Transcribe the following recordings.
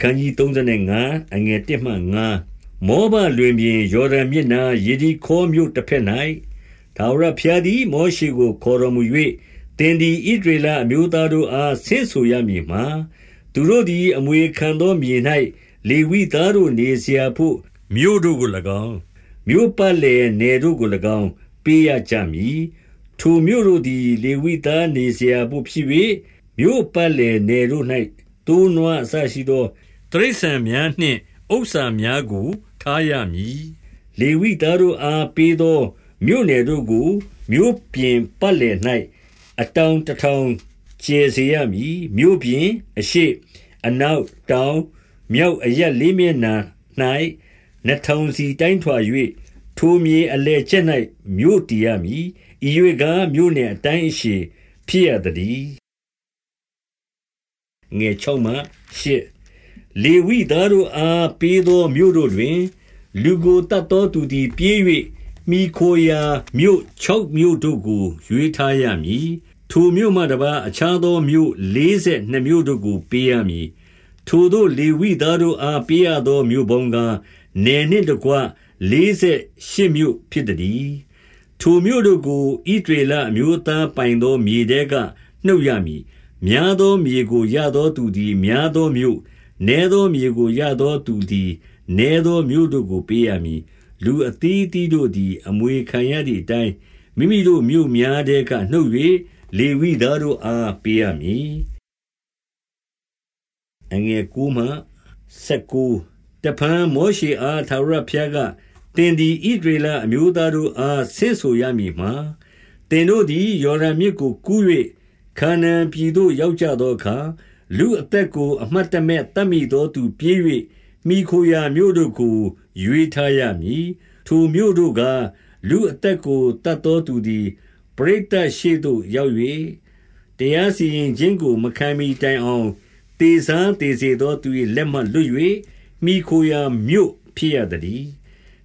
အခန်းကြီး35အငယ်1မှ9မောဘလွင်ပြင်ယော်ဒန်မြစ်နာယေဒီခေါမြို့တစ်ဖက်၌ဒါဝရဖျားသည်မောရှိကိုခေါ်တော်မူ၍တင်ဒီဣဒရေလအမျိုးသားတို့အားဆင့်ဆိုရမည်မှာသူတို့သည်အမွေခံသောမြေ၌လေဝိသားတို့နေเสียဖို့မြို့တို့ကို၎င်းမြို့ပတ်လည်နယ်တို့ကို၎င်းပေးရကြမည်ထိုမြို့တို့သည်လေဝိသားနေเสียဖို့ဖြစ်၍မြို့ပတ်လည်နယ်တို့၌တိုးနွားအစရှိသော တရိษံများနှင့်ဥစ္စာများကို ထားရမည်လေဝိသားတို့အားပေးသော မြို့နယ်တို့ကို မြို့ပြင်ပတ်လည်၌အတောင်တထောင်ကျဲစေရမည်မြို့ပြင်အရှိအနောက်တောင်မြောက်အရက်လေးမျက်နှာ၌နှထောင်စီတိုင်းထွာ၍ထိုမြေအလဲကျက်၌မြို့တည်ရမည်ဤ၍ကမြို့နယ်အတိုင်းအရှိဖြစ်ရသည်ငယ်6မှ8 လေဝိသားတို့အားပေးသောမြို့တို့တွင် လူကိုတတ်သောသူသည် ပြေး၍မိခိုရာမြို့6မြို့တို့ကို ရွေးထားရမည်ထိုမြို့မှတပါအခြားသောမြို့42မြို့တို့ကို ပေးရမည်ထိုတို့လေဝိသားတို့အားပေးရသောမြို့ပေါင်းကနယ်နှင့်တကွ48မြို့ဖြစ်သည်ထိုမြို့တို့ကိုဣဒရေလအမျိုးသားပိုင်သောမြေတဲကနှုတ်ရမည်များသောမြေကိုရသောသူသည်များသောမြို့ နည်းသောမြေကိုရသောသူသည်နည်းသောမြို့တို့ကိုပေးရမည်လူအသီးသီးတို့သည် အမွေခံရသည့်အတိုင်းမိမိတို့မြို့များတဲကနှုတ်၍လေဝိသားတို့အားပေးရမည်အငယ်ကူမှ16တဖန်မောရှေအားသာရဖျားကတင်ဒီဣဒရေလအမျိုးသားတို့အားဆင့်ဆိုရမည်မှာတင်တို့သည်ယော်ဒန်မြစ်ကိုကူး၍ခါနန်ပြည်သို့ရောက်ကြသောအခါ လူအသက်ကိုအမှတ်တမဲ့တတ်မိသောသူပြေး၍မိခိုရာမြို့တို့ကိုရွေးထားရမည်ထိုမြို့တို့ကလူအသက်ကိုတတ်သောသူသည်ပရိသတ်ရှိသို့ရောက်၍တရားစီရင်ခြင်းကိုမခံမီတိုင်အောင်တေစားတေစေသောသူ၏လက်မှလွတ်၍မိခိုရာမြို့ဖြစ်ရသည်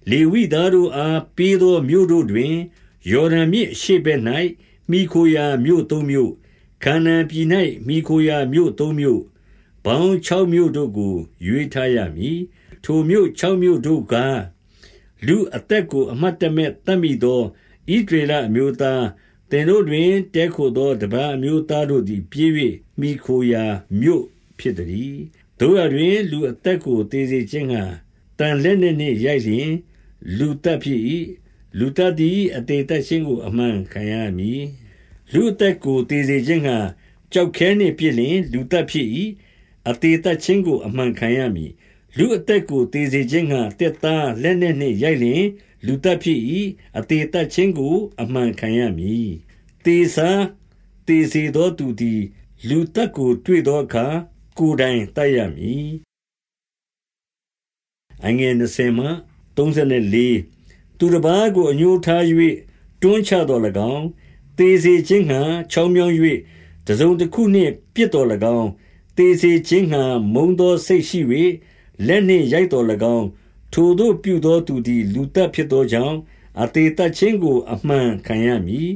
လေဝိသားတို့အားပေးသောမြို့တို့တွင်ယော်ဒန်မြစ်ရှေ့ဘက်၌မိခိုရာမြို့သုံးမြို့ ခါနန်ပြည်၌မိခိုရာမြို့သုံးမြို့ဘောင်း6မြို့တို့ကိုရွေးထားရမည်ထိုမြို့6မြို့တို့ကလူအသက်ကိုအမတ်တမဲ့တတ်မိသောဣဒရေလအမျိုးသားတင်တို့တွင်တဲခိုသောတပားအမျိုးသားတို့သည်ပြေး၍မိခိုရာမြို့ဖြစ်သည်တို့ရတွင်လူအသက်ကိုတည်စေခြင်းဟာတန်လက်နှင့်ရိုက်လျင်လူတက်ဖြစ်၏လူတက်သည်အသေးသက်ခြင်းကိုအမှန်ခံရမည် လူအသက်ကိုတည်စေခြင်းဟာကြောက်ခဲနှင့်ပြစ်လျင် လူတက်ဖြစ်၏အသေးသက်ခြင်းကိုအမှန်ခံရမည်လူအသက်ကိုတည်စေခြင်းဟာတက်သားလက်နှင့်ရိုက်လျင် လူတက်ဖြစ်၏အသေးသက်ခြင်းကိုအမှန်ခံရမည်တေစာတေစေသောသူသည် လူတက်ကိုတွေ့သောအခါကိုယ်တိုင်တတ်ရမည်အငယ်20မှ34သူတစ်ပါးကိုအညှိုးထား၍တွန်းချတော်၎င်း တေစေခြင်းဟံချောင်းမြောင်း၍တစုံတစ်ခုနှင့်ပြစ်တော်၎င်းတေစေခြင်းဟံမုံသောစိတ်ရှိ၍လက်နှင့်ရိုက်တော်၎င်းထိုတို့ပြုသောသူသည်လူတက်ဖြစ်သောကြောင့်အသေးတခြင်းကို အမှန်ခံရမည်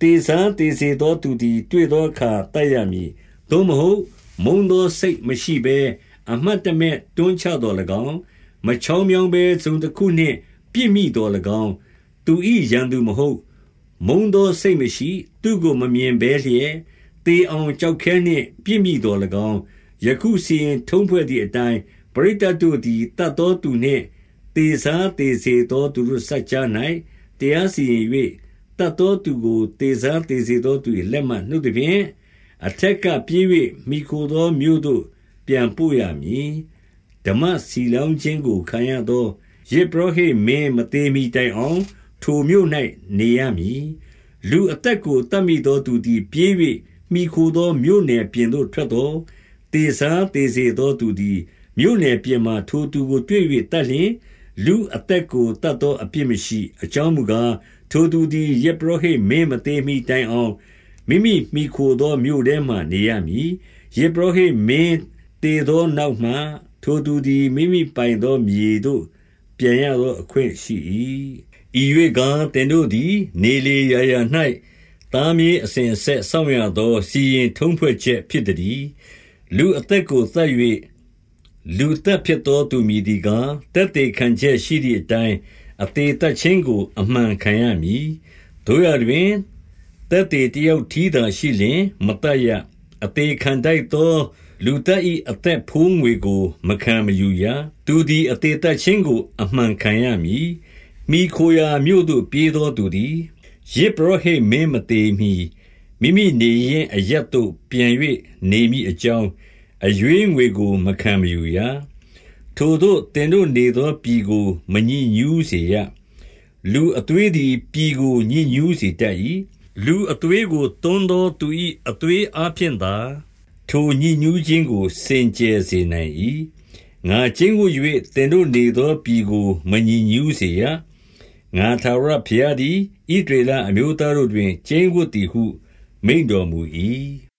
တေစားတေစေသောသူသည် တွေ့သောအခါတတ်ရမည်သို့မဟုတ် မုံသောစိတ်မရှိဘဲအမှတ်တမဲ့တွန်းချတော်၎င်းမချောင်းမြောင်းဘဲသုံတစ်ခုနှင့် ပြည့်မိတော်၎င်းသူဤရန်သူမဟုတ် မုံသောစိတ်မရှိ သူကိုမမြင်ဘဲလျက်တေအောင်ကြောက်ခဲနှင့်ပြည့်မိတော်၎င်းယခုစီရင်ထုံးဖွဲ့သည့်အတိုင်းပရိသတ်တို့သည်တတ်သောသူနှင့်တေစားတေစေသောသူတို့စัจ जा ၌တရားစီရင်၍တတ်သောသူကိုတေစားတေစေသောသူ၏လက်မှနှုတ်သည်ဖြင့်အထက်ကပြေး၍မိခိုသောမြို့သို့ပြန်ပို့ရမည်ဓမ္မစီလောင်းခြင်းကိုခံရသောယေဘရဟိမင်းမသေးမီတိုင်အောင် ထိုမြို့၌နေရမည်လူအသက်ကိုတတ်မိသောသူသည်ပြေး၍မိခိုသောမြို့နယ်ပြင်သို့ထွက်သောတေစားတေစေသောသူသည်မြို့နယ်ပြင်မှထိုသူကိုတွေ့၍တတ်လျင်လူအသက်ကိုတတ်သောအပြစ်မရှိ အကြောင်းမူကားထိုသူသည်ယေဘရဟိမင်းမသေးမီတိုင်အောင်မိမိမိခိုသောမြို့ထဲမှနေရမည်ယေဘရဟိမင်းတည်သောနောက်မှထိုသူသည်မိမိပိုင်သောမြေသို့ပြန်ရသောအခွင့်ရှိ၏ ဤ၍ကတင်တို့သည် နေလေရာရာ၌သားမြေအစဉ်ဆက်ဆောင်ရသော စီရင်ထုံးဖွဲ့ချက် ဖြစ်သည်လူအသက်ကိုသတ်၍လူသက်ဖြစ်သောသူ မည်သည်ကားတက်တေခံချက်ရှိသည့်အတိုင်း အသေးသက်ချင်းကို အမှန်ခံရမည်တို့ရတွင်တက်တေတယောက်ထီးသာရှိလျင်မတတ်ရ အသေးခံတိုက်သော လူသက်၏အသက်ဖိုးငွေကို မခံမယူရ သူသည် အသေးသက်ချင်းကို အမှန်ခံရမည် မိခိုရာမြို့သို့ ပြေးသောသူသည်ယေဘရဟိမင်းမသေးမီမိမိနေရင်အရက်သို့ ပြန်၍နေမိအကြောင်း အရွေးငွေကို မခံမယူရ ထိုတို့တင်တို့နေသောပြည်ကို မညစ်ညူးစေရ လူအသွေးသည် ပြည်ကို ညစ်ညူးစေတတ်၏လူအသွေးကို သွန်းသောသူ၏အသွေးအားဖြင့်သာ ထိုညစ်ညူးခြင်းကို စင်ကြယ်စေနိုင်၏ငါချင်းကို၍တင်တို့နေသောပြည်ကို မညစ်ညူးစေရ ငါသာရဖျားသည်ဣဒေလအမျိုးသားတို့တွင် ကျင်းဝတ်သည်ဟု မိန်တော်မူ၏